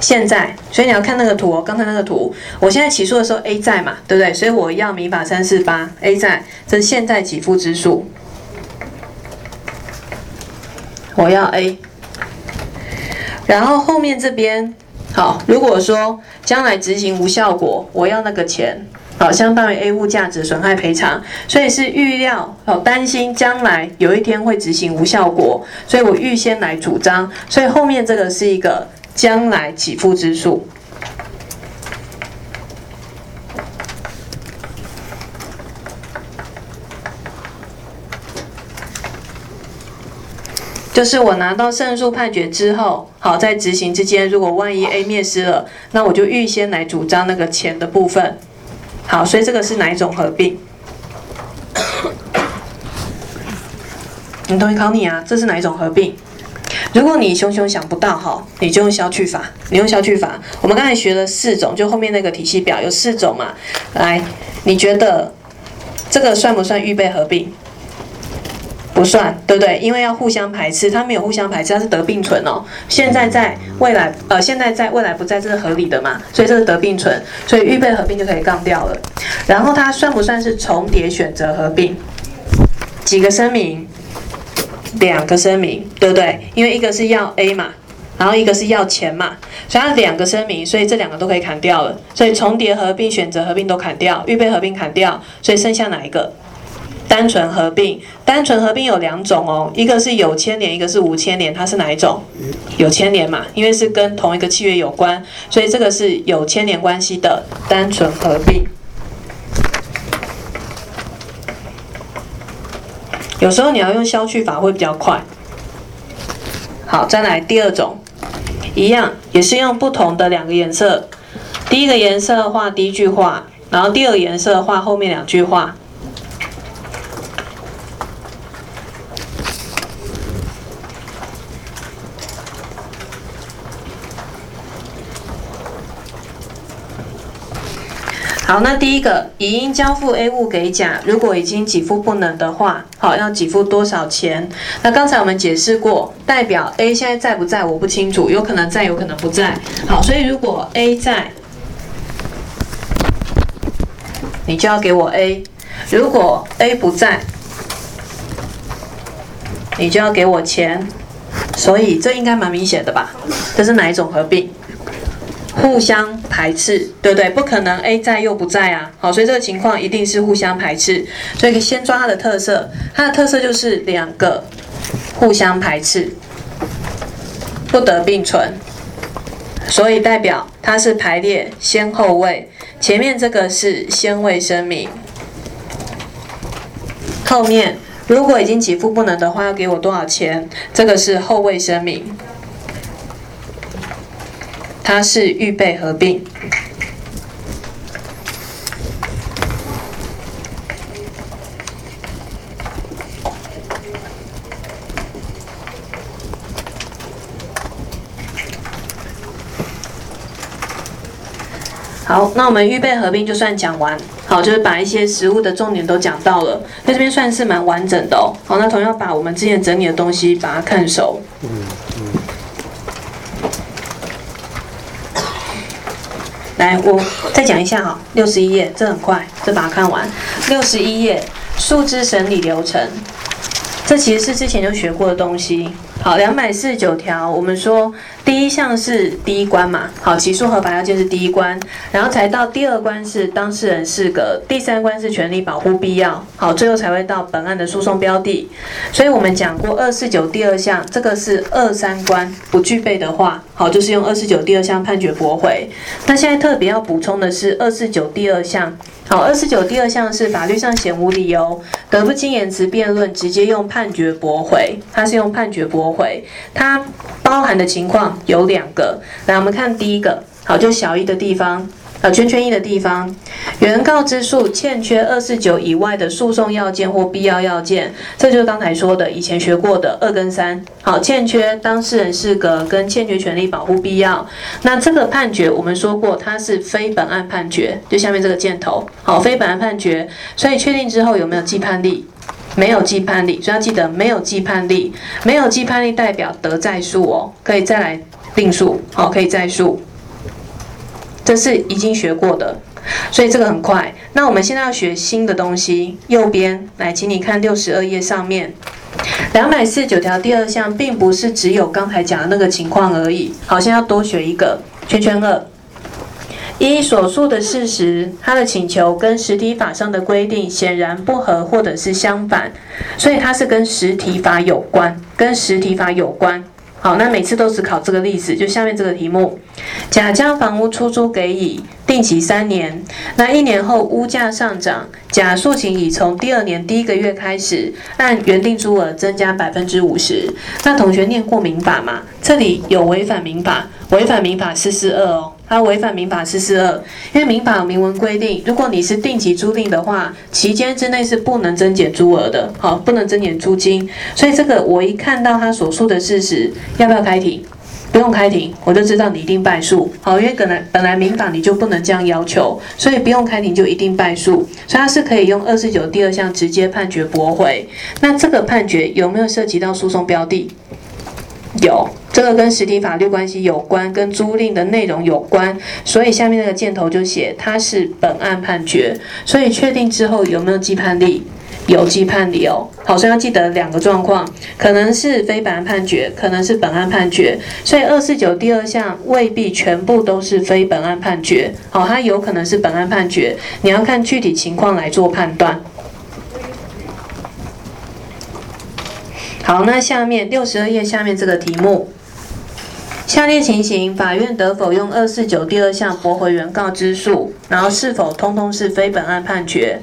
现在，所以你要看那个图哦，刚才那个图，我现在起诉的时候 A 在嘛，对不对？所以我要民法三四八 A 在，这是现在给付之数，我要 A。然后后面这边，好，如果说将来执行无效果，我要那个钱，好，相当于 A 物价值损害赔偿，所以是预料，好，担心将来有一天会执行无效果，所以我预先来主张，所以后面这个是一个。将来给付之数，就是我拿到胜诉判决之后，好在执行之间，如果万一 A 灭失了，那我就预先来主张那个钱的部分。好，所以这个是哪一种合并？你同学考你啊，这是哪一种合并？如果你熊熊想不到哈，你就用消去法。你用消去法，我们刚才学了四种，就后面那个体系表有四种嘛。来，你觉得这个算不算预备合并？不算，对不对？因为要互相排斥，它没有互相排斥，它是得并存哦。现在在，未来呃，现在在，未来不在，这是合理的嘛？所以这是得并存，所以预备合并就可以杠掉了。然后它算不算是重叠选择合并？几个声明？两个声明，对不对？因为一个是要 A 嘛，然后一个是要钱嘛，所以它两个声明，所以这两个都可以砍掉了。所以重叠合并、选择合并都砍掉，预备合并砍掉，所以剩下哪一个？单纯合并，单纯合并有两种哦，一个是有牵连，一个是无牵连，它是哪一种？有牵连嘛，因为是跟同一个契约有关，所以这个是有牵连关系的单纯合并。有时候你要用消去法会比较快。好，再来第二种，一样也是用不同的两个颜色，第一个颜色画第一句话，然后第二个颜色画后面两句话。好，那第一个，乙应交付 A 物给甲，如果已经给付不能的话，好，要给付多少钱？那刚才我们解释过，代表 A 现在在不在？我不清楚，有可能在，有可能不在。好，所以如果 A 在，你就要给我 A；如果 A 不在，你就要给我钱。所以这应该蛮明显的吧？这是哪一种合并？互相排斥，对不对？不可能 A 在又不在啊。好，所以这个情况一定是互相排斥。所以先抓它的特色，它的特色就是两个互相排斥，不得并存。所以代表它是排列先后位，前面这个是先位声明，后面如果已经给付不能的话，要给我多少钱？这个是后位声明。它是预备合并。好，那我们预备合并就算讲完。好，就是把一些实物的重点都讲到了，在这边算是蛮完整的哦。好，那同样把我们之前整理的东西把它看熟。嗯嗯。我再讲一下哈，六十一页，这很快，这把它看完。六十一页，数字审理流程，这其实是之前就学过的东西。好，两百四十九条，我们说。第一项是第一关嘛，好，起诉合法要件是第一关，然后才到第二关是当事人是个，第三关是权利保护必要，好，最后才会到本案的诉讼标的。所以我们讲过二四九第二项，这个是二三关不具备的话，好，就是用二四九第二项判决驳回。那现在特别要补充的是二四九第二项。好，二四九第二项是法律上显无理由，得不经言辞辩论，直接用判决驳回。它是用判决驳回，它包含的情况有两个。来，我们看第一个，好，就小一的地方。呃，圈圈一的地方，原告之诉欠缺二四九以外的诉讼要件或必要要件，这就是刚才说的，以前学过的二跟三。好，欠缺当事人适格跟欠缺权利保护必要。那这个判决我们说过，它是非本案判决，就下面这个箭头。好，非本案判决，所以确定之后有没有既判力？没有既判力，所以要记得没有既判力，没有既判力代表得再数哦，可以再来定数。好，可以再数。这是已经学过的，所以这个很快。那我们现在要学新的东西。右边来，请你看六十二页上面，两百四十九条第二项，并不是只有刚才讲的那个情况而已。好像要多学一个圈圈二。一所述的事实，他的请求跟实体法上的规定显然不合，或者是相反，所以它是跟实体法有关，跟实体法有关。好，那每次都只考这个例子，就下面这个题目：甲将房屋出租给乙，定期三年。那一年后屋价上涨，甲诉请乙从第二年第一个月开始，按原定租额增加百分之五十。那同学念过民法吗？这里有违反民法，违反民法四四二哦。它违反民法四四二，因为民法明文规定，如果你是定期租赁的话，期间之内是不能增减租额的，好，不能增减租金。所以这个我一看到他所述的事实，要不要开庭？不用开庭，我就知道你一定败诉。好，因为本来本来民法你就不能这样要求，所以不用开庭就一定败诉。所以它是可以用二四九第二项直接判决驳回。那这个判决有没有涉及到诉讼标的？有，这个跟实体法律关系有关，跟租赁的内容有关。所以下面那个箭头就写它是本案判决。所以确定之后有没有既判力？有期判例哦，好，所以要记得两个状况，可能是非本案判决，可能是本案判决，所以二四九第二项未必全部都是非本案判决，好，它有可能是本案判决，你要看具体情况来做判断。好，那下面六十二页下面这个题目，下列情形，法院得否用二四九第二项驳回原告之诉，然后是否通通是非本案判决？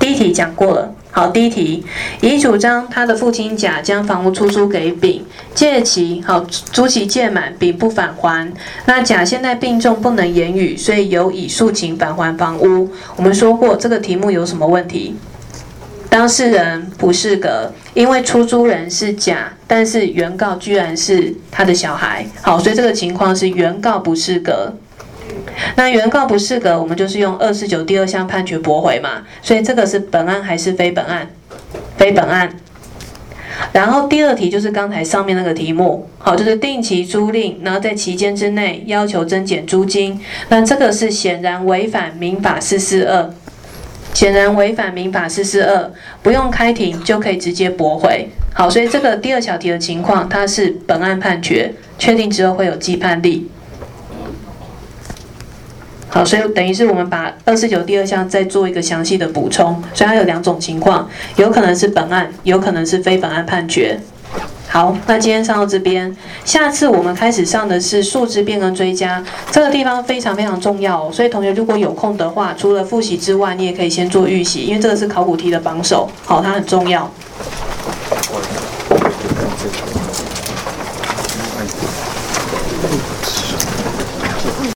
第一题讲过了。好，第一题，乙主张他的父亲甲将房屋出租给丙，借其好租期届满，丙不返还。那甲现在病重不能言语，所以由乙诉请返还房屋。我们说过这个题目有什么问题？当事人不适格，因为出租人是甲，但是原告居然是他的小孩。好，所以这个情况是原告不适格。那原告不适格，我们就是用二四九第二项判决驳回嘛，所以这个是本案还是非本案？非本案。然后第二题就是刚才上面那个题目，好，就是定期租赁，然后在期间之内要求增减租金，那这个是显然违反民法四四二，显然违反民法四四二，不用开庭就可以直接驳回。好，所以这个第二小题的情况，它是本案判决，确定之后会有既判力。好，所以等于是我们把二四九第二项再做一个详细的补充，所以它有两种情况，有可能是本案，有可能是非本案判决。好，那今天上到这边，下次我们开始上的是数字变更追加，这个地方非常非常重要哦，所以同学如果有空的话，除了复习之外，你也可以先做预习，因为这个是考古题的榜首，好，它很重要。